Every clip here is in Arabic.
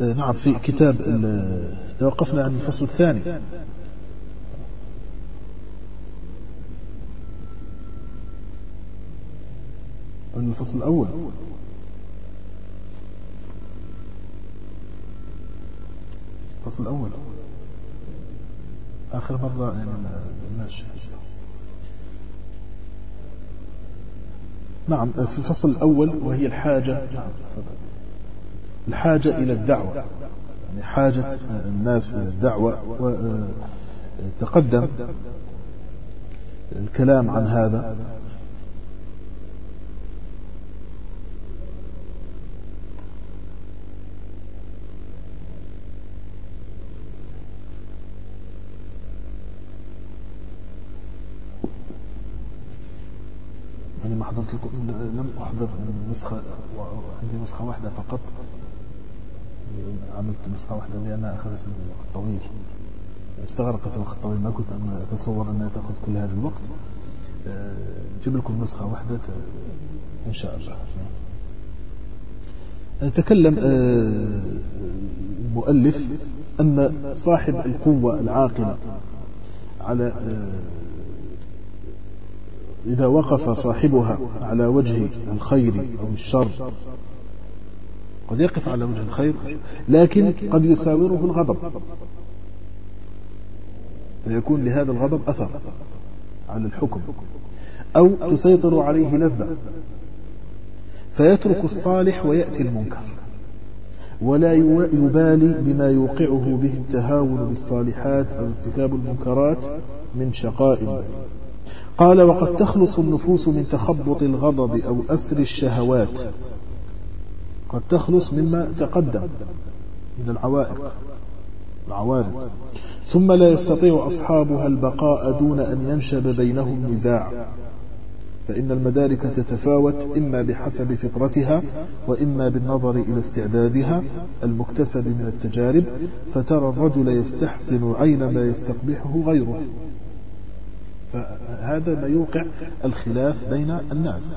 آه، نعم في كتاب توقفنا عن الفصل الثاني. الفصل الأول. الفصل الأول. آخر مرة يعني ماشي نعم في الفصل الأول وهي الحاجة. الحاجة إلى الدعوة. يعني حاجة الناس إلى الدعوة وتقدم الكلام عن هذا. يعني ما حضرت لكم لم أحضر نسخة عندي نسخة واحدة فقط. عملت نسخة واحدة لأنها أخذت من وقت طويل استغرقت وقت طويل ما كنت أتصور أنها تأخذ كل هذا الوقت. أجيب لكم نسخة واحدة إن شاء الله. يتكلم آه، المؤلف أن صاحب القوة العاقلة على آه، إذا وقف صاحبها على وجه الخير أو الشر قد يقف على وجه الخير. لكن قد يساوره الغضب. فيكون لهذا الغضب أثر على الحكم. أو تسيطر عليه لذة. فيترك الصالح ويأتي المنكر. ولا يبالي بما يوقعه به التهاون بالصالحات أو ارتكاب المنكرات من شقاء. قال وقد تخلص النفوس من تخبط الغضب أو أسر الشهوات. قد تخلص مما تقدم من العوائق العوارض. ثم لا يستطيع أصحابها البقاء دون أن ينشب بينهم نزاع. فإن المدارك تتفاوت إما بحسب فطرتها وإما بالنظر إلى استعدادها المكتسب من التجارب فترى الرجل يستحسن عين ما يستقبحه غيره. فهذا ما يوقع الخلاف بين الناس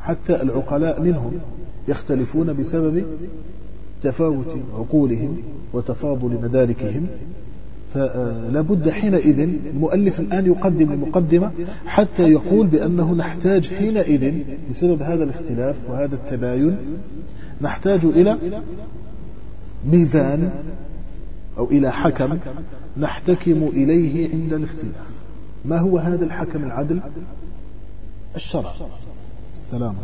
حتى العقلاء منهم. يختلفون بسبب تفاوت عقولهم وتفاضل مداركهم. فلا بد حينئذ المؤلف الآن يقدم المقدمة حتى يقول بأنه نحتاج حينئذ بسبب هذا الاختلاف وهذا التباين نحتاج إلى ميزان أو إلى حكم نحتكم إليه عند الاختلاف. ما هو هذا الحكم العدل؟ الشرع. السلام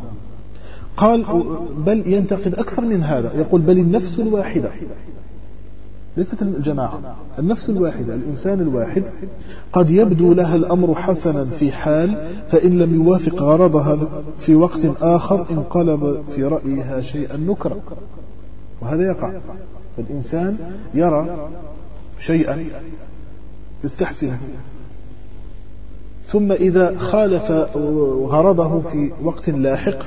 قال بل ينتقد أكثر من هذا. يقول بل النفس الواحدة. ليست الجماعة. النفس الواحدة الإنسان الواحد قد يبدو لها الأمر حسنا في حال فإن لم يوافق غرضها في وقت آخر انقلب في رأيها شيئا نكرا. وهذا يقع. الإنسان يرى شيئا يستحسنه. ثم إذا خالف غرضه في وقت لاحق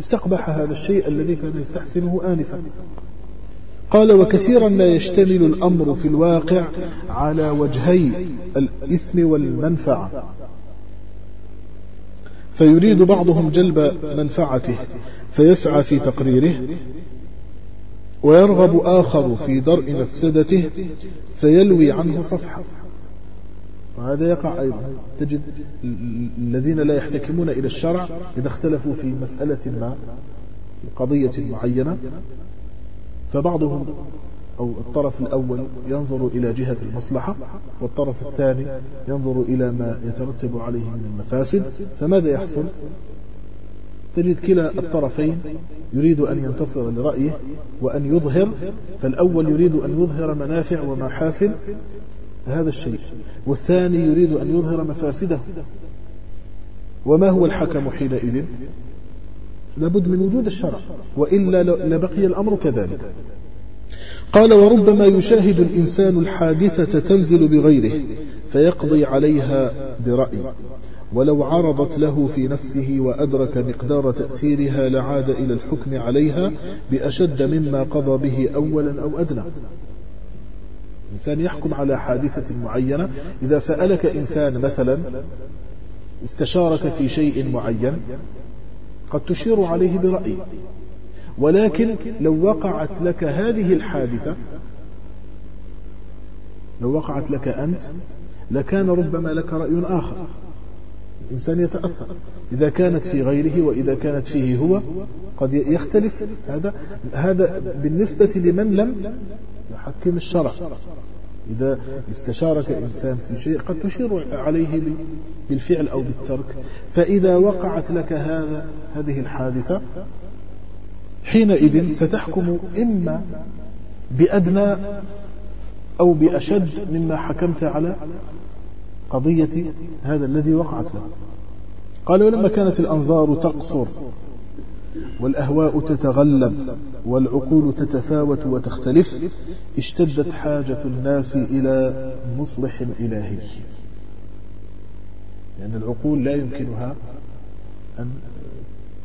استقبح هذا الشيء الذي كان يستحسنه آنفا. قال وكثيرا ما يشتمل الأمر في الواقع على وجهي الإثم والمنفعة. فيريد بعضهم جلب منفعته فيسعى في تقريره ويرغب آخر في درء مفسدته فيلوي عنه صفحة. وهذا يقع أيضا. تجد الذين لا يحتكمون إلى الشرع إذا اختلفوا في مسألة ما في قضية معينة فبعضهم أو الطرف الأول ينظر إلى جهة المصلحة والطرف الثاني ينظر إلى ما يترتب عليه من المفاسد. فماذا يحصل؟ تجد كلا الطرفين يريد أن ينتصر لرأيه وأن يظهر فالأول يريد أن يظهر منافع ومحاسن هذا الشيء. والثاني يريد أن يظهر مفاسده. وما هو الحكم حينئذ؟ لابد من وجود الشرع. وإلا لبقي الأمر كذلك. قال وربما يشاهد الإنسان الحادثة تنزل بغيره فيقضي عليها برأي. ولو عرضت له في نفسه وأدرك مقدار تأثيرها لعاد إلى الحكم عليها بأشد مما قضى به أولا أو أدنى. إنسان يحكم على حادثة معينة. إذا سألك إنسان مثلا استشارك في شيء معين قد تشير عليه برأي ولكن لو وقعت لك هذه الحادثة لو وقعت لك أنت لكان ربما لك رأي آخر. الإنسان يتأثر. إذا كانت في غيره وإذا كانت فيه هو قد يختلف. هذا هذا بالنسبة لمن لم يحكم الشرع. إذا استشارك إنسان في شيء قد تشير عليه بالفعل أو بالترك. فإذا وقعت لك هذا هذه الحادثة حينئذ ستحكم إما بأدنى أو بأشد مما حكمت على قضية هذا الذي وقعت له. قال ولما كانت الأنظار تقصر والأهواء تتغلب والعقول تتفاوت وتختلف اشتدت حاجة الناس إلى مصلح إلهي. لأن العقول لا يمكنها أن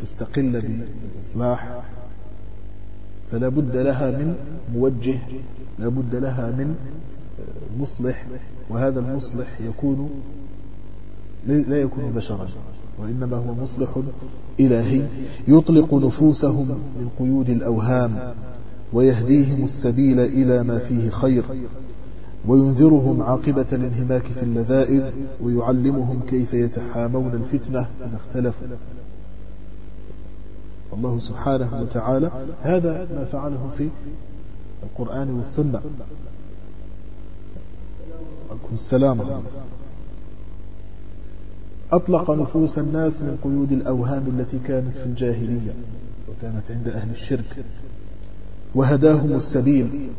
تستقل بالإصلاح فلا بد لها من موجه لا بد لها من مصلح وهذا المصلح يكون لا يكون بشرا. وإنما هو مصلح إلهي يطلق نفوسهم من قيود الأوهام ويهديهم السبيل إلى ما فيه خير وينذرهم عاقبة الانهماك في اللذائذ ويعلمهم كيف يتحامون الفتنة إذا اختلفوا. الله سبحانه وتعالى هذا ما فعله في القرآن والسنة. السلام. أطلق نفوس الناس من قيود الأوهام التي كانت في الجاهلية وكانت عند أهل الشرك. وهداهم السبيل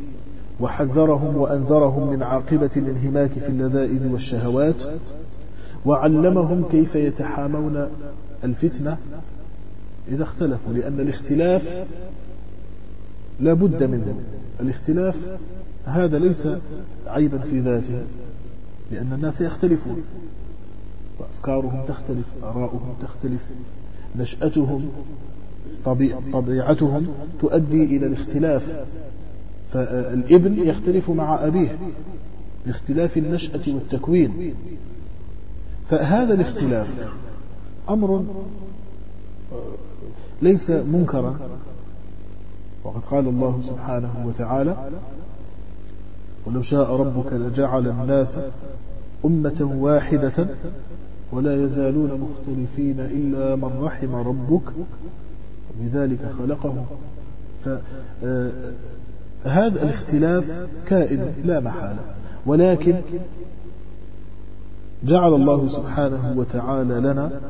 وحذرهم وأنذرهم من عاقبة الانهماك في اللذائذ والشهوات وعلمهم كيف يتحامون الفتنة إذا اختلفوا لأن الاختلاف لا بد منه. الاختلاف هذا ليس عيبا في ذاته لأن الناس يختلفون. وأفكارهم تختلف آراؤهم تختلف نشأتهم طبيعتهم تؤدي إلى الاختلاف. فالابن يختلف مع أبيه لاختلاف النشأة والتكوين. فهذا الاختلاف أمر ليس منكرا. وقد قال الله سبحانه وتعالى ولو شاء ربك لجعل الناس أمة واحدة ولا يزالون مختلفين إلا من رحم ربك لذلك خلقهم. فهذا الاختلاف كائن لا محالة. ولكن جعل الله سبحانه وتعالى لنا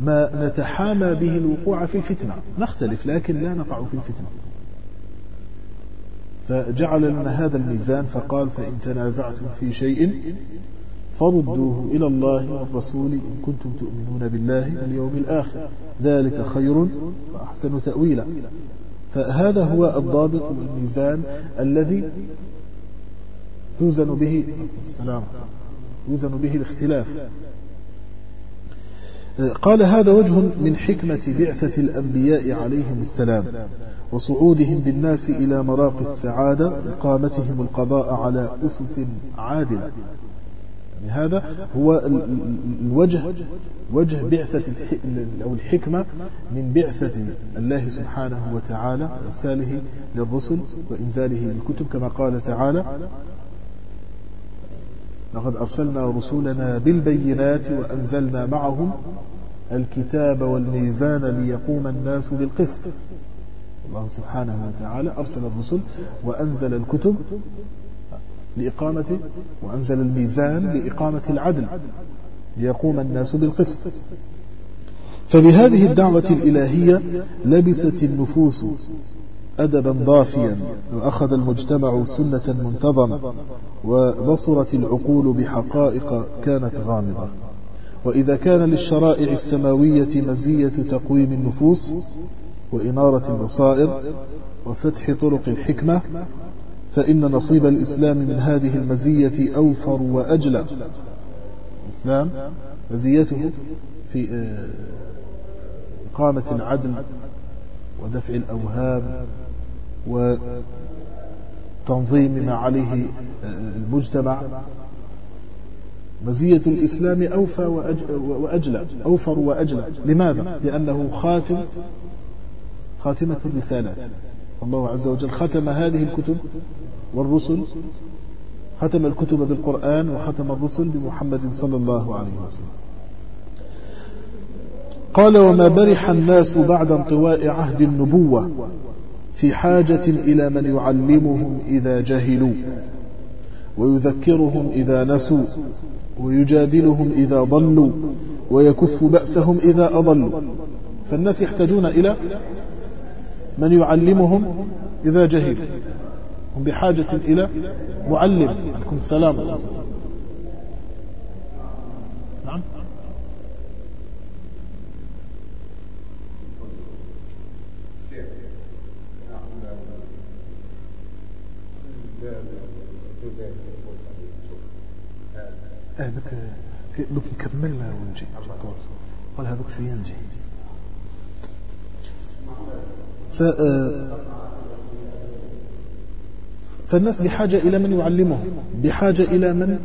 ما نتحامى به الوقوع في الفتنة. نختلف لكن لا نقع في الفتنة. فجعل لنا هذا الميزان فقال فإن تنازعتم في شيء فردوه إلى الله والرسول إن كنتم تؤمنون بالله واليوم الآخر. ذلك خير وأحسن تأويلا. فهذا هو الضابط والميزان الذي توزن به السلام يوزن به الاختلاف. قال هذا وجه من حكمة بعثة الأنبياء عليهم السلام وصعودهم بالناس إلى مراقي السعادة إقامتهم القضاء على أسس عادلة. يعني هذا هو الوجه وجه بعثة أو الحكمة من بعثة الله سبحانه وتعالى إرساله للرسل وإنزاله للكتب كما قال تعالى لقد أرسلنا رسولنا بالبينات وأنزلنا معهم الكتاب والميزان ليقوم الناس بالقسط. الله سبحانه وتعالى أرسل الرسل وأنزل الكتب لإقامة وأنزل الميزان لإقامة العدل ليقوم الناس بالقسط. فبهذه الدعوة الإلهية لبست النفوس أدبا ضافيا وأخذ المجتمع سنة منتظمة وبصرت العقول بحقائق كانت غامضة. وإذا كان للشرائع السماوية مزية تقويم النفوس وإنارة البصائر وفتح طرق الحكمة فإن نصيب الإسلام من هذه المزية أوفر وأجلى. الإسلام مزيته في آه، إقامة العدل ودفع الأوهام وتنظيم ما عليه آه، المجتمع. مزية الإسلام أوفى وأجلى أوفر وأجلى. لماذا؟ لأنه خاتم خاتمة الرسالات. الله عز وجل ختم هذه الكتب والرسل ختم الكتب بالقرآن وختم الرسل بمحمد صلى الله عليه وسلم. قال وما برح الناس بعد انطواء عهد النبوة في حاجة إلى من يعلمهم إذا جهلوا ويذكرهم إذا نسوا ويجادلهم إذا ضلوا ويكف بأسهم إذا أضلوا. فالناس يحتاجون إلى من يعلمهم إذا جهلوا هم بحاجة إلى معلم. عليكم السلام. نعم. هذوك دوك نكمل ونجي قال هذوك شوية نجي فالناس بحاجة إلى من يعلمهم بحاجة إلى من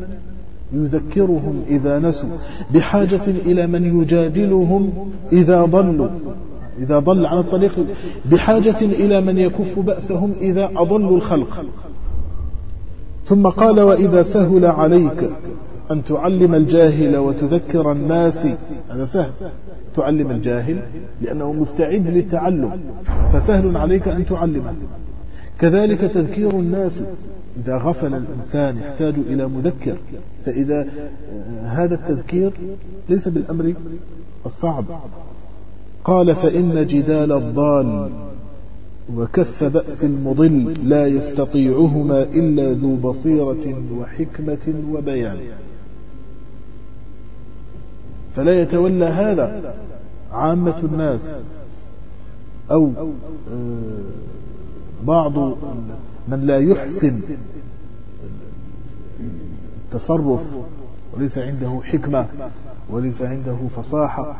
يذكرهم إذا نسوا بحاجة إلى من يجادلهم إذا ضلوا إذا ضل عن الطريق بحاجة إلى من يكف بأسهم إذا أضلوا الخلق. ثم قال وإذا سهل عليك أن تعلم الجاهل وتذكر الناس. هذا سهل. تعلم الجاهل لأنه مستعد للتعلم. فسهل عليك أن تعلمه. كذلك تذكير الناس. إذا غفل الإنسان يحتاج إلى مذكر. فإذا هذا التذكير ليس بالأمر الصعب. قال فإن جدال الضال وكف بأس المضل لا يستطيعهما إلا ذو بصيرة وحكمة وبيان. فلا يتولى هذا. عامة الناس أو آه، بعض من لا يحسن التصرف وليس عنده حكمة وليس عنده فصاحة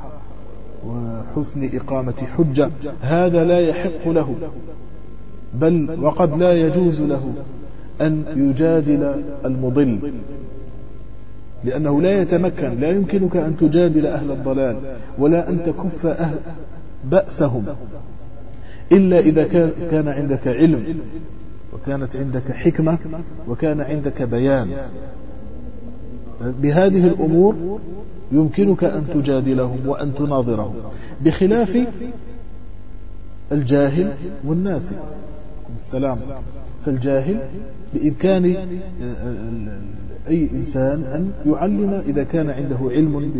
وحسن إقامة حجة هذا لا يحق له. بل وقد لا يجوز له أن يجادل المضل. لأنه لا يتمكن لا يمكنك أن تجادل أهل الضلال ولا أن تكف أهل بأسهم إلا إذا كان عندك علم وكانت عندك حكمة وكان عندك بيان. بهذه الأمور يمكنك أن تجادلهم وأن تناظرهم بخلاف الجاهل والناس. السلام. فالجاهل بإمكان أي إنسان أن يعلم إذا كان عنده علم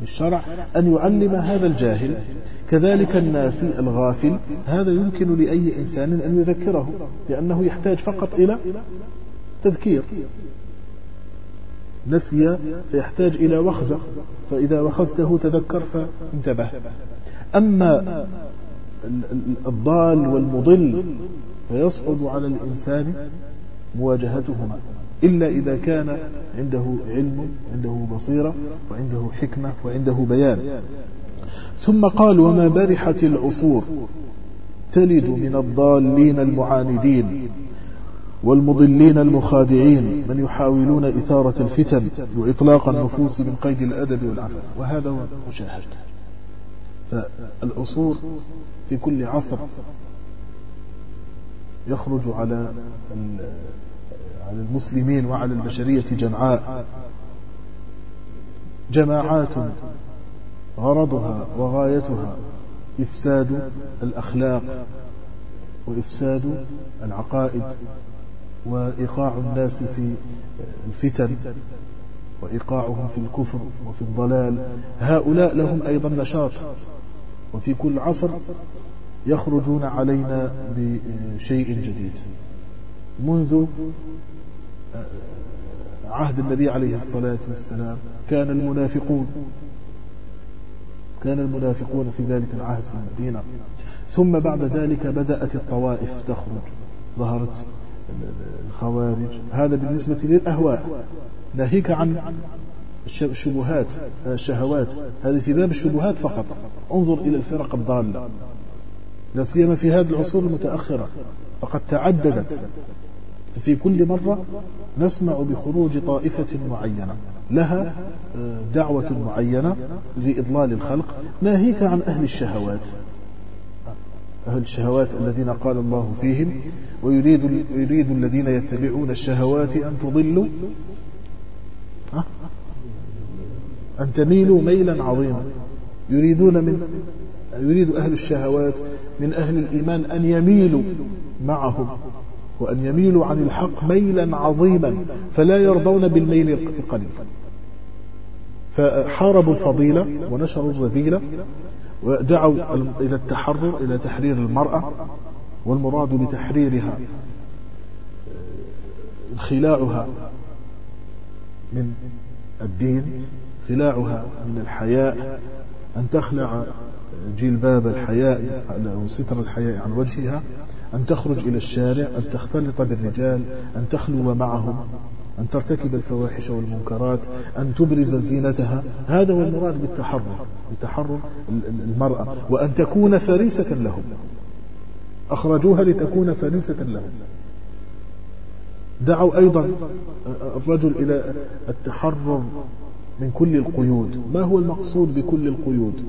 بالشرع أن يعلم هذا الجاهل. كذلك الناس الغافل هذا يمكن لأي إنسان أن يذكره لأنه يحتاج فقط إلى تذكير. نسي فيحتاج إلى وخزة فإذا وخزته تذكر فانتبه. أما الضال والمضل فيصعب على الإنسان مواجهتهما إلا إذا كان عنده علم عنده بصيرة وعنده حكمة وعنده بيان. ثم قال وما برحت العصور تلد من الضالين المعاندين والمضلين المخادعين من يحاولون إثارة الفتن وإطلاق النفوس من قيد الأدب والعفاف. وهذا هو مشاهد فالعصور في كل عصر يخرج على على المسلمين وعلى البشرية جمعاء. جماعات غرضها وغايتها إفساد الأخلاق وإفساد العقائد وإيقاع الناس في الفتن وإيقاعهم في الكفر وفي الضلال. هؤلاء لهم أيضا نشاط. وفي كل عصر يخرجون علينا بشيء جديد. منذ عهد النبي عليه الصلاة والسلام كان المنافقون كان المنافقون في ذلك العهد في المدينة. ثم بعد ذلك بدأت الطوائف تخرج ظهرت الخوارج. هذا بالنسبة للأهواء. ناهيك عن الشبهات الشهوات. هذه في باب الشبهات فقط. انظر إلى الفرق الضالة. لا سيما في هذه العصور المتأخرة. فقد تعددت. ففي كل مرة نسمع بخروج طائفة معينة. لها آه، دعوة معينة لإضلال الخلق. ناهيك عن أهل الشهوات. أهل الشهوات الذين قال الله فيهم ويريد يريد الذين يتبعون الشهوات أن تضلوا. أن تميلوا ميلا عظيما. يريدون من يريد أهل الشهوات من أهل الإيمان أن يميلوا معهم وأن يميلوا عن الحق ميلا عظيما فلا يرضون بالميل القليل. فحاربوا الفضيلة ونشروا الرذيلة ودعوا إلى التحرر إلى تحرير المرأة والمراد بتحريرها خلاعها من الدين خلاعها من الحياء أن تخلع جلباب الحياء أو ستر الحياء عن وجهها أن تخرج إلى الشارع أن تختلط بالرجال أن تخلو معهم أن ترتكب الفواحش والمنكرات أن تبرز زينتها. هذا هو المراد بالتحرر بتحرر المرأة وأن تكون فريسة لهم. أخرجوها لتكون فريسة لهم. دعوا أيضا الرجل إلى التحرر من كل القيود. ما هو المقصود بكل القيود؟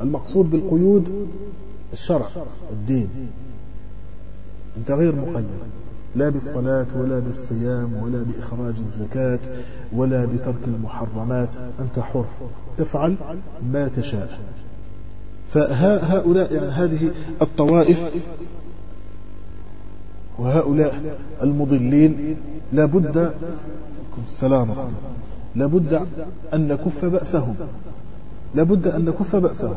المقصود بالقيود الشرع الدين. أنت غير مقيد. لا بالصلاة ولا بالصيام ولا بإخراج الزكاة ولا بترك المحرمات. أنت حر. تفعل ما تشاء. فهؤلاء يعني هذه الطوائف وهؤلاء المضلين لابد السلام لابد أن نكف بأسهم. لابد أن نكف بأسهم.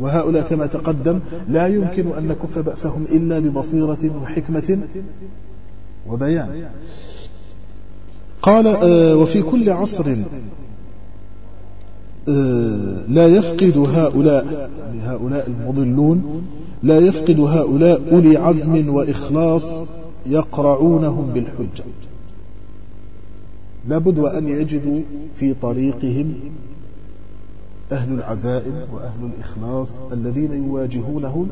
وهؤلاء كما تقدم لا يمكن أن نكف بأسهم إلا ببصيرة وحكمة وبيان. قال آه، وفي كل عصر آه، لا يفقد هؤلاء يعني هؤلاء المضلون لا يفقد هؤلاء أولي عزم وإخلاص يقرعونهم بالحجة. لابد وأن يجدوا في طريقهم أهل العزائم وأهل الإخلاص الذين يواجهونهم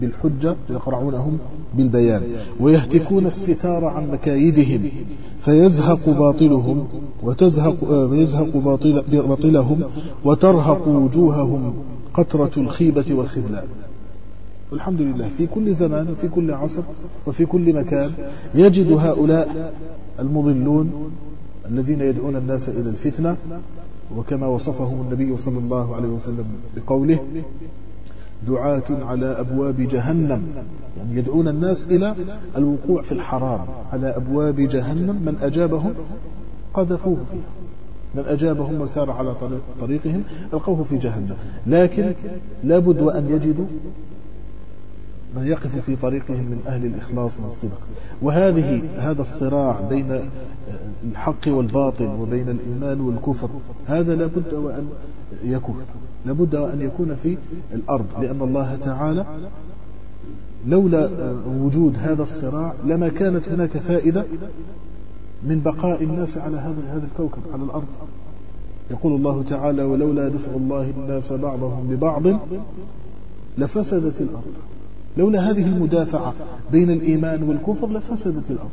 بالحجة يقرعونهم بالبيان ويهتكون الستار عن مكايدهم فيزهق باطلهم وتزهق ويزهق باطل باطلهم وترهق وجوههم قطرة الخيبة والخذلان. والحمد لله في كل زمان وفي كل عصر وفي كل مكان يجد هؤلاء المضلون الذين يدعون الناس إلى الفتنة وكما وصفهم النبي صلى الله عليه وسلم بقوله دعاة على أبواب جهنم. يعني يدعون الناس إلى الوقوع في الحرام. على أبواب جهنم من أجابهم قذفوه فيها. من أجابهم وسار على طريقهم ألقوه في جهنم. لكن لابد وأن يجدوا من يقف في طريقهم من أهل الإخلاص والصدق. وهذه هذا الصراع بين الحق والباطل وبين الإيمان والكفر هذا لابد وأن يكون. لابد وأن يكون في الأرض لأن الله تعالى لولا وجود هذا الصراع لما كانت هناك فائدة من بقاء الناس على هذا هذا الكوكب على الأرض. يقول الله تعالى ولولا دفع الله الناس بعضهم ببعض لفسدت الأرض. لولا هذه المدافعة بين الإيمان والكفر لفسدت الأرض.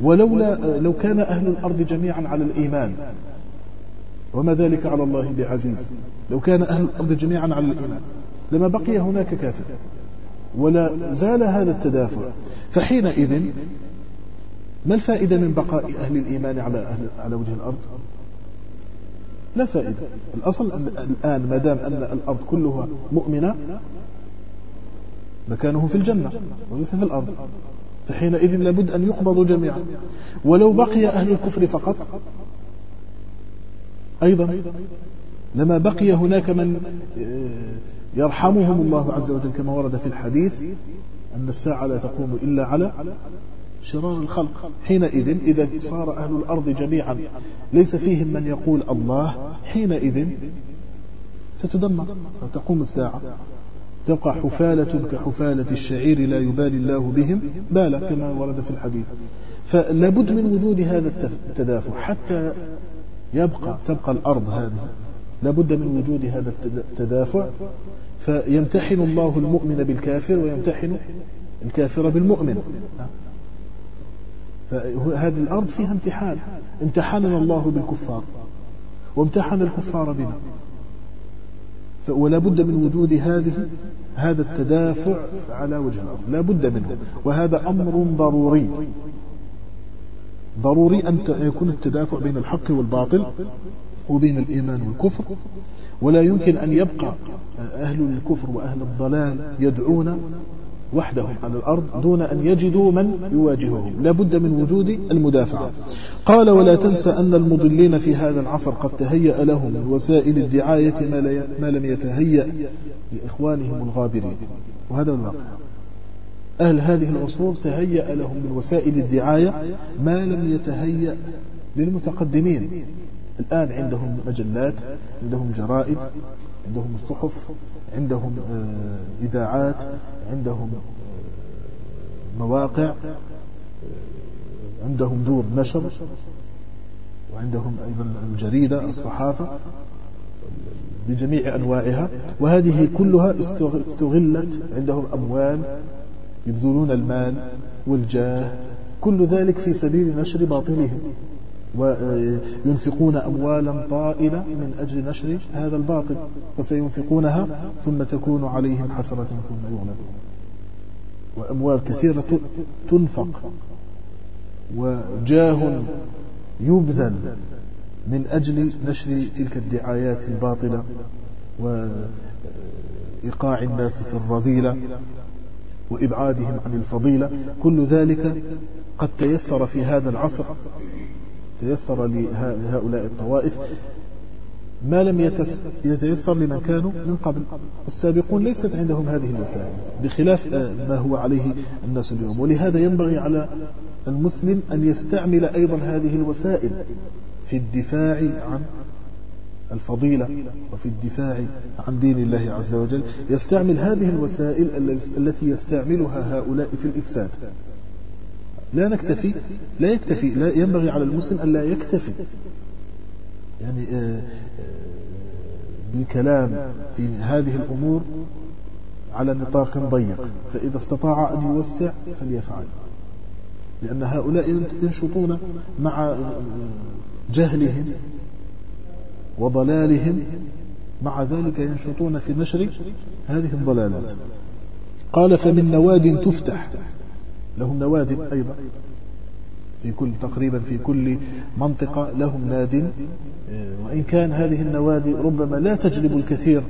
ولولا لو كان أهل الأرض جميعا على الإيمان وما ذلك على الله بعزيز. لو كان أهل الأرض جميعا على الإيمان لما بقي هناك كافر. ولا زال هذا التدافع. فحينئذ ما الفائدة من بقاء أهل الإيمان على, أهل على وجه الأرض؟ لا فائدة. الأصل الآن ما دام أن الأرض كلها مؤمنة مكانهم في الجنة وليس في الأرض فحينئذ لابد أن يقبضوا جميعا. ولو بقي أهل الكفر فقط أيضا لما بقي هناك من آه، يرحمهم الله عز وجل كما ورد في الحديث أن الساعة لا تقوم إلا على شرار الخلق. حينئذ إذا صار أهل الأرض جميعا ليس فيهم من يقول الله حينئذ ستدمر وتقوم الساعة. تبقى حفالة كحفالة الشعير لا يبالي الله بهم بالا كما ورد في الحديث. فلابد من وجود هذا التدافع حتى يبقى تبقى الأرض هذه. لابد من وجود هذا التدافع. فيمتحن الله المؤمن بالكافر ويمتحن الكافر بالمؤمن. فهذه الأرض فيها امتحان. امتحننا الله بالكفار. وامتحن الكفار بنا. ولا بد من وجود هذه هذا التدافع على وجه الأرض. لا بد منه. وهذا أمر ضروري. ضروري أن يكون التدافع بين الحق والباطل وبين الإيمان والكفر. ولا يمكن أن يبقى أهل الكفر وأهل الضلال يدعون وحدهم على الأرض دون أن يجدوا من يواجههم. لا بد من وجود المدافعة قال ولا تنسى أن المضلين في هذا العصر قد تهيأ لهم من وسائل الدعاية ما لم يتهيأ لإخوانهم الغابرين. وهذا الواقع أهل هذه العصور تهيأ لهم من وسائل الدعاية ما لم يتهيأ للمتقدمين. الآن عندهم مجلات عندهم جرائد عندهم الصحف. عندهم آه، إذاعات عندهم آه، مواقع آه، عندهم دور نشر وعندهم أيضا الجريدة الصحافة بجميع أنواعها. وهذه كلها استغلت عندهم أموال يبذلون المال والجاه. كل ذلك في سبيل نشر باطلهم وينفقون أموالا طائلة من أجل نشر هذا الباطل فسينفقونها ثم تكون عليهم حسرة ثم يغلبون. وأموال كثيرة تنفق. وجاه يبذل من أجل نشر تلك الدعايات الباطلة وإيقاع الناس في الرذيلة وإبعادهم عن الفضيلة. كل ذلك قد تيسر في هذا العصر. تيسر لهؤلاء الطوائف ما لم يتيسر لمن كانوا من قبل. السابقون ليست عندهم هذه الوسائل بخلاف ما هو عليه الناس اليوم. ولهذا ينبغي على المسلم أن يستعمل أيضا هذه الوسائل في الدفاع عن الفضيلة وفي الدفاع عن دين الله عز وجل. يستعمل هذه الوسائل التي يستعملها هؤلاء في الإفساد. لا نكتفي لا يكتفي لا ينبغي على المسلم أن لا يكتفي. يعني آه، آه، بالكلام في هذه الأمور على نطاق ضيق. فإذا استطاع أن يوسع فليفعل. لأن هؤلاء ينشطون مع جهلهم وضلالهم. مع ذلك ينشطون في نشر هذه الضلالات. قال فمن نواد تفتح. لهم نواد أيضا. في كل تقريبا في كل منطقة لهم ناد وإن كان هذه النوادي ربما لا تجلب الكثير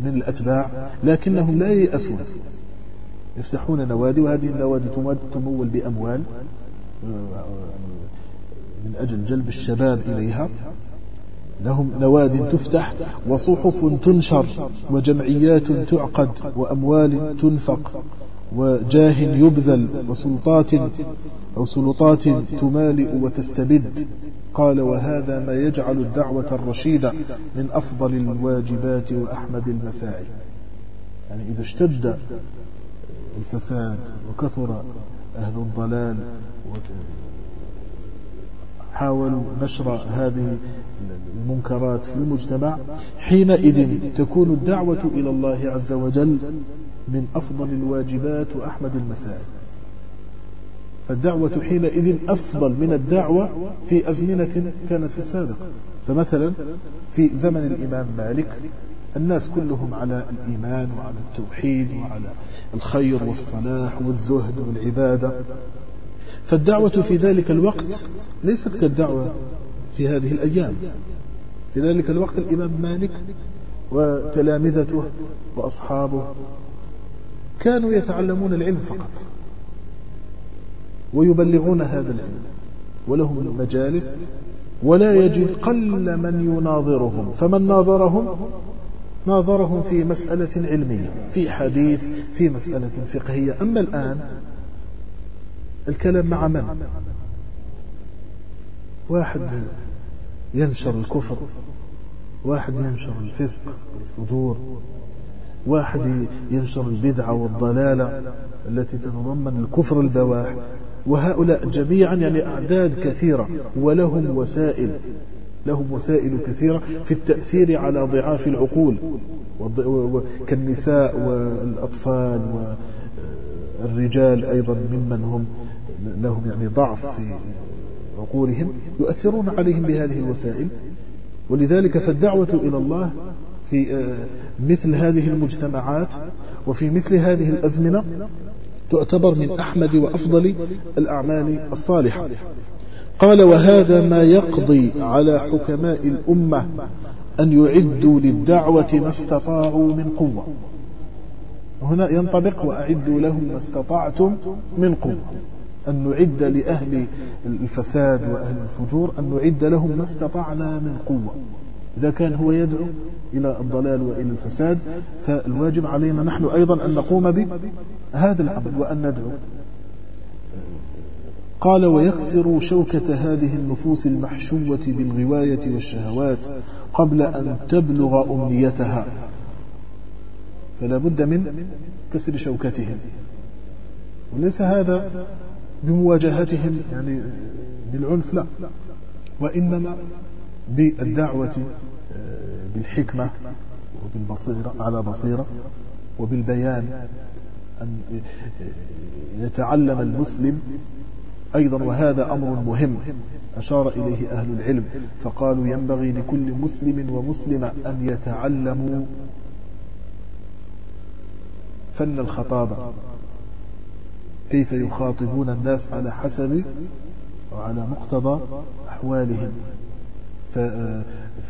من الأتباع لكنهم لا ييأسون. يفتحون نوادي وهذه النوادي تمول بأموال من أجل جلب الشباب إليها. لهم نواد تفتح وصحف تنشر وجمعيات تعقد وأموال تنفق. وجاه يبذل وسلطات أو سلطات تمالئ وتستبد. قال وهذا ما يجعل الدعوة الرشيدة من أفضل الواجبات وأحمد المساعي. يعني إذا اشتد الفساد وكثر أهل الضلال حاولوا نشر هذه المنكرات في المجتمع حينئذ تكون الدعوة إلى الله عز وجل من أفضل الواجبات وأحمد المسائل. فالدعوة حينئذ أفضل من الدعوة في أزمنة كانت في السابق. فمثلا في زمن الإمام مالك الناس كلهم على الإيمان وعلى التوحيد وعلى الخير والصلاح والزهد والعبادة. فالدعوة في ذلك الوقت ليست كالدعوة في هذه الأيام. في ذلك الوقت الإمام مالك وتلامذته وأصحابه كانوا يتعلمون العلم فقط. ويبلغون هذا العلم. ولهم المجالس. ولا يجد قل من يناظرهم. فمن ناظرهم؟ ناظرهم في مسألة علمية في حديث في مسألة فقهية. أما الآن الكلام مع من؟ واحد ينشر الكفر واحد ينشر الفسق والفجور واحد ينشر البدعة والضلالة التي تتضمن الكفر البواح. وهؤلاء جميعا يعني أعداد كثيرة ولهم وسائل لهم وسائل كثيرة في التأثير على ضعاف العقول كالنساء والأطفال والرجال أيضا ممن هم لهم يعني ضعف في عقولهم يؤثرون عليهم بهذه الوسائل. ولذلك فالدعوة إلى الله في آه، مثل هذه المجتمعات وفي مثل هذه الأزمنة تعتبر من أحمد وأفضل الأعمال الصالحة. قال وهذا ما يقضي على حكماء الأمة أن يعدوا للدعوة ما استطاعوا من قوة. هنا ينطبق وأعدوا لهم ما استطعتم من قوة. أن نعد لأهل الفساد وأهل الفجور أن نعد لهم ما استطعنا من قوة. إذا كان هو يدعو إلى الضلال وإلى الفساد فالواجب علينا نحن أيضا أن نقوم بهذا العمل وأن ندعو. قال ويكسر شوكة هذه النفوس المحشوة بالغواية والشهوات قبل أن تبلغ أمنيتها. فلا بد من كسر شوكتهم. وليس هذا بمواجهتهم يعني بالعنف لا. وإنما بالدعوة آه، بالحكمة وبالبصيرة على بصيرة وبالبيان أن يتعلم المسلم أيضا وهذا أمر مهم أشار إليه أهل العلم فقالوا ينبغي لكل مسلم ومسلمة أن يتعلموا فن الخطابة. كيف يخاطبون الناس على حسب وعلى مقتضى أحوالهم؟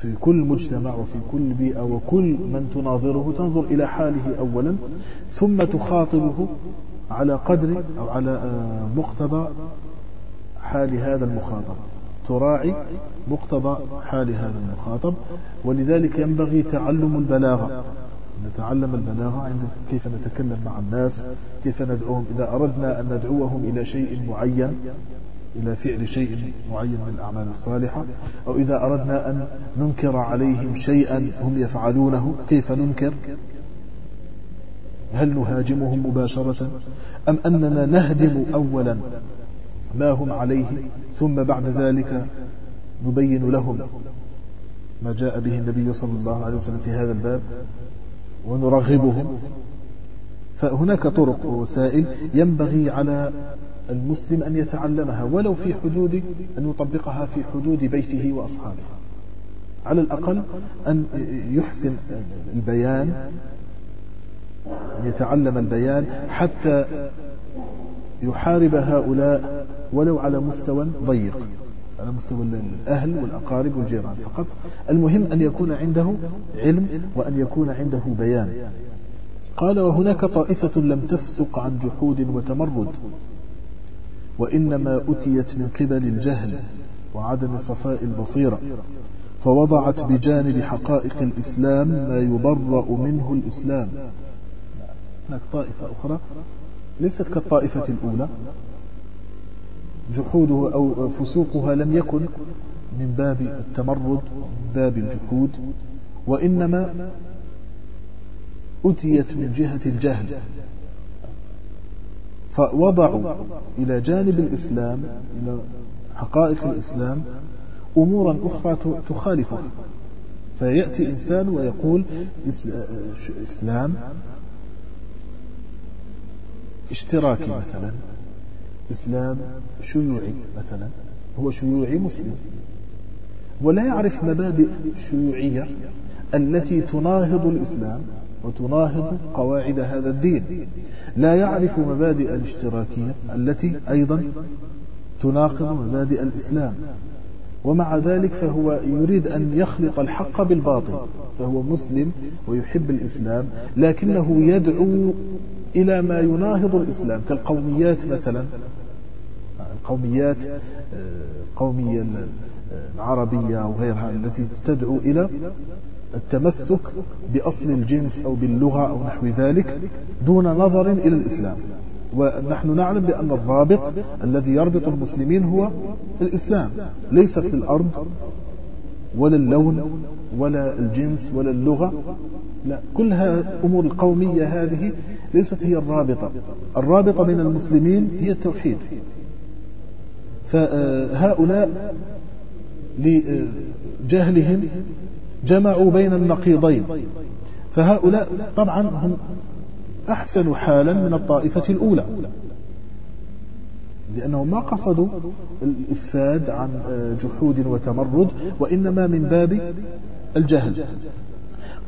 في كل مجتمع وفي كل بيئة وكل من تناظره تنظر إلى حاله أولا ثم تخاطبه على قدر أو على آه، مقتضى حال هذا المخاطب. تراعي مقتضى حال هذا المخاطب ولذلك ينبغي تعلم البلاغة. نتعلم البلاغة عند كيف نتكلم مع الناس كيف ندعوهم. إذا أردنا أن ندعوهم إلى شيء معين إلى فعل شيء معين من الأعمال الصالحة أو إذا أردنا أن ننكر عليهم شيئا هم يفعلونه كيف ننكر؟ هل نهاجمهم مباشرة؟ أم أننا نهدم أولا ما هم عليه ثم بعد ذلك نبين لهم ما جاء به النبي صلى الله عليه وسلم في هذا الباب ونرغبهم. فهناك طرق ووسائل ينبغي على المسلم أن يتعلمها ولو في حدود أن يطبقها في حدود بيته وأصحابه. على الأقل أن يحسن البيان أن يتعلم البيان حتى يحارب هؤلاء ولو على مستوى ضيق على مستوى الأهل والأقارب والجيران. فقط المهم أن يكون عنده علم وأن يكون عنده بيان. قال وهناك طائفة لم تفسق عن جحود وتمرد. وإنما أتيت من قبل الجهل وعدم صفاء البصيرة فوضعت بجانب حقائق الإسلام ما يبرأ منه الإسلام. هناك طائفة أخرى ليست كالطائفة الأولى. جحوده أو فسوقها لم يكن من باب التمرد من باب الجحود وإنما أتيت من جهة الجهل. فوضعوا إلى جانب الإسلام إلى حقائق الإسلام أمورا أخرى تخالفها فيأتي إنسان ويقول إسلام اشتراكي مثلا إسلام شيوعي مثلا هو شيوعي مسلم. ولا يعرف مبادئ شيوعية التي تناهض الإسلام. وتناهض قواعد هذا الدين. لا يعرف مبادئ الاشتراكية التي أيضا تناقض مبادئ الإسلام. ومع ذلك فهو يريد أن يخلط الحق بالباطل فهو مسلم ويحب الإسلام لكنه يدعو إلى ما يناهض الإسلام كالقوميات مثلا. القوميات القومية العربية وغيرها التي تدعو إلى التمسك بأصل الجنس أو باللغة أو نحو ذلك دون نظر إلى الإسلام. ونحن نعلم بأن الرابط الذي يربط المسلمين هو الإسلام. ليست الأرض ولا اللون ولا الجنس ولا اللغة. لا كلها أمور القومية هذه ليست هي الرابطة. الرابطة بين المسلمين هي التوحيد. فهؤلاء لجهلهم جمعوا بين النقيضين. فهؤلاء طبعا هم أحسن حالا من الطائفة الأولى. لأنهم ما قصدوا الإفساد عن جحود وتمرد وإنما من باب الجهل.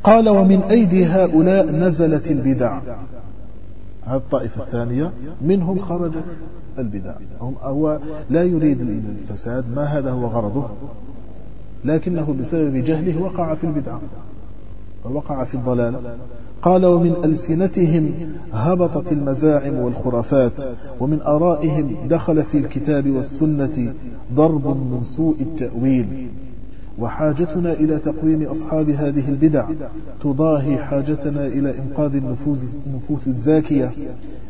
قال ومن أيدي هؤلاء نزلت البدع. هذه الطائفة الثانية منهم خرجت البدع. هو لا يريد الفساد ما هذا هو غرضه؟ لكنه بسبب جهله وقع في البدعة ووقع في الضلال. قال ومن ألسنتهم هبطت المزاعم والخرافات ومن آرائهم دخل في الكتاب والسنة ضرب من سوء التأويل. وحاجتنا إلى تقويم أصحاب هذه البدع تضاهي حاجتنا إلى إنقاذ النفوس, النفوس الزاكية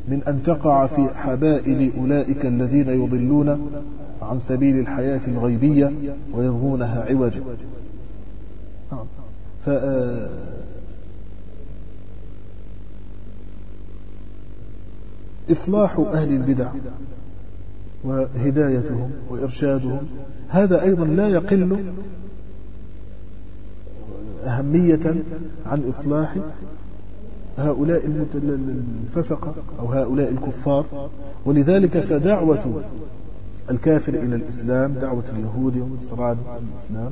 من أن تقع في حبائل أولئك الذين يضلون. عن سبيل الحياة الغيبية ويبغونها عوجا. ف إصلاح أهل البدع وهدايتهم وإرشادهم هذا أيضا لا يقل أهمية عن إصلاح هؤلاء الفسقة أو هؤلاء الكفار. ولذلك فدعوة الكافر إلى الإسلام دعوة اليهود والنصران الإسلام.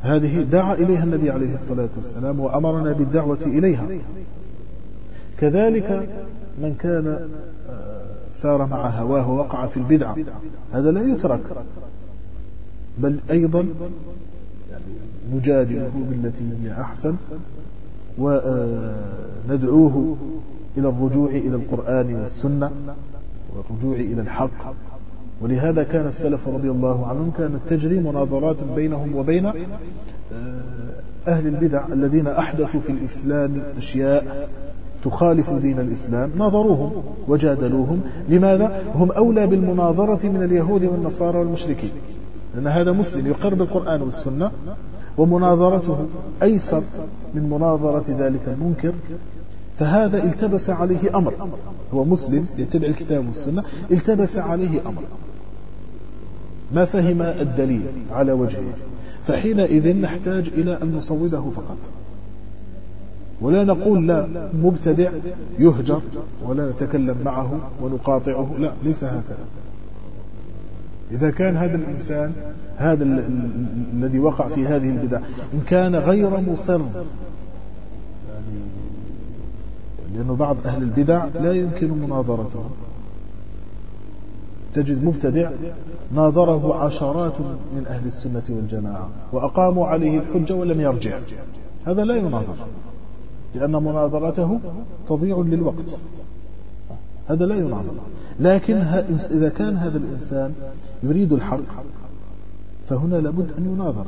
هذه دعا إليها النبي عليه الصلاة والسلام وأمرنا بالدعوة إليها. كذلك من كان آه، سار مع هواه ووقع في البدعة هذا لا يترك بل أيضا نجادله بالتي هي أحسن وندعوه إلى الرجوع إلى القرآن والسنة والرجوع إلى الحق. ولهذا كان السلف رضي الله عنهم كانت تجري مناظرات بينهم وبين آه، أهل البدع الذين أحدثوا في الإسلام أشياء تخالف دين الإسلام. ناظروهم وجادلوهم. لماذا؟ هم أولى بالمناظرة من اليهود والنصارى والمشركين. لأن هذا مسلم يقر بالقرآن والسنة. ومناظرته أيسر من مناظرة ذلك المنكر. فهذا التبس عليه أمر. هو مسلم يتبع الكتاب والسنة. التبس عليه أمر. ما فهم الدليل على وجهه فحينئذ نحتاج إلى أن نصوبه فقط. ولا نقول لا مبتدع يهجر ولا نتكلم معه ونقاطعه لا ليس هكذا. إذا كان هذا الإنسان هذا الذي وقع في هذه البدع إن كان غير مصر يعني لأنه بعض أهل البدع لا يمكن مناظرته. تجد مبتدع ناظره عشرات من أهل السنة والجماعة وأقاموا عليه الحجة ولم يرجع. هذا لا يناظر لأن مناظرته تضيع للوقت. هذا لا يناظر. لكن إذا كان هذا الإنسان يريد الحق فهنا لابد أن يناظر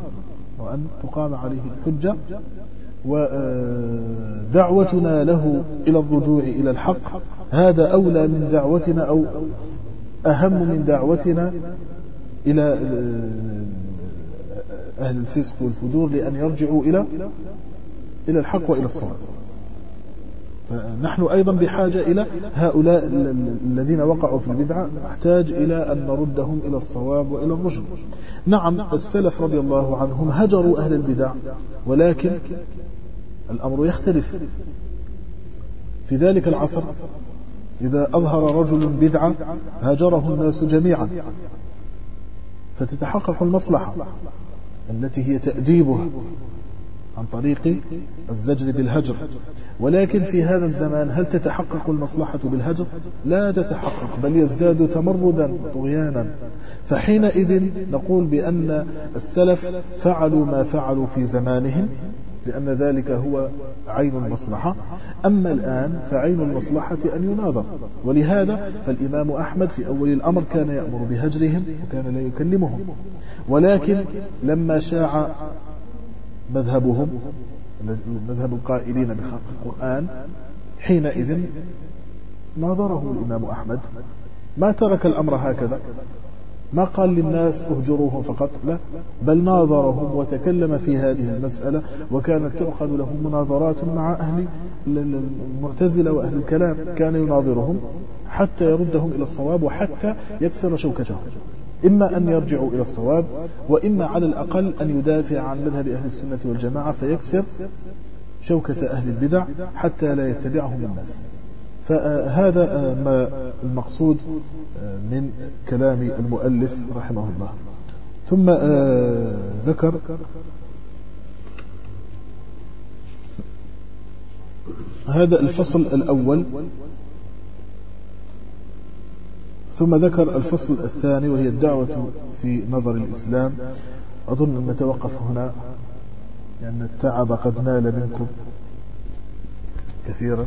وأن تقام عليه الحجة ودعوتنا له إلى الرجوع إلى الحق. هذا أولى من دعوتنا أو أهم من دعوتنا إلى أهل الفسق والفجور لأن يرجعوا إلى إلى الحق وإلى الصواب. نحن أيضا بحاجة إلى هؤلاء الذين وقعوا في البدعة نحتاج إلى أن نردهم إلى الصواب وإلى الرشد. نعم السلف رضي الله عنهم هجروا أهل البدع ولكن الأمر يختلف. في ذلك العصر إذا أظهر رجل بدعة هاجره الناس جميعا. فتتحقق المصلحة التي هي تأديبها عن طريق الزجر بالهجر. ولكن في هذا الزمان هل تتحقق المصلحة بالهجر؟ لا تتحقق بل يزداد تمردا وطغيانا. فحينئذ نقول بأن السلف فعلوا ما فعلوا في زمانهم لأن ذلك هو عين المصلحة. أما الآن فعين المصلحة أن يناظر. ولهذا فالإمام أحمد في أول الأمر كان يأمر بهجرهم وكان لا يكلمهم. ولكن لما شاع مذهبهم مذهب القائلين بخلق القرآن حينئذ ناظره الإمام أحمد. ما ترك الأمر هكذا؟ ما قال للناس اهجروهم فقط؟ لا. بل ناظرهم وتكلم في هذه المسألة وكانت تعقد لهم مناظرات مع أهل المعتزلة وأهل الكلام. كان يناظرهم حتى يردهم إلى الصواب وحتى يكسر شوكتهم. إما أن يرجعوا إلى الصواب وإما على الأقل أن يدافع عن مذهب أهل السنة والجماعة فيكسر شوكة أهل البدع حتى لا يتبعهم الناس. فهذا ما المقصود من كلام المؤلف رحمه الله. ثم ذكر هذا الفصل الأول. ثم ذكر الفصل الثاني وهي الدعوة في نظر الإسلام. أظن أن نتوقف هنا لأن التعب قد نال منكم كثيرا.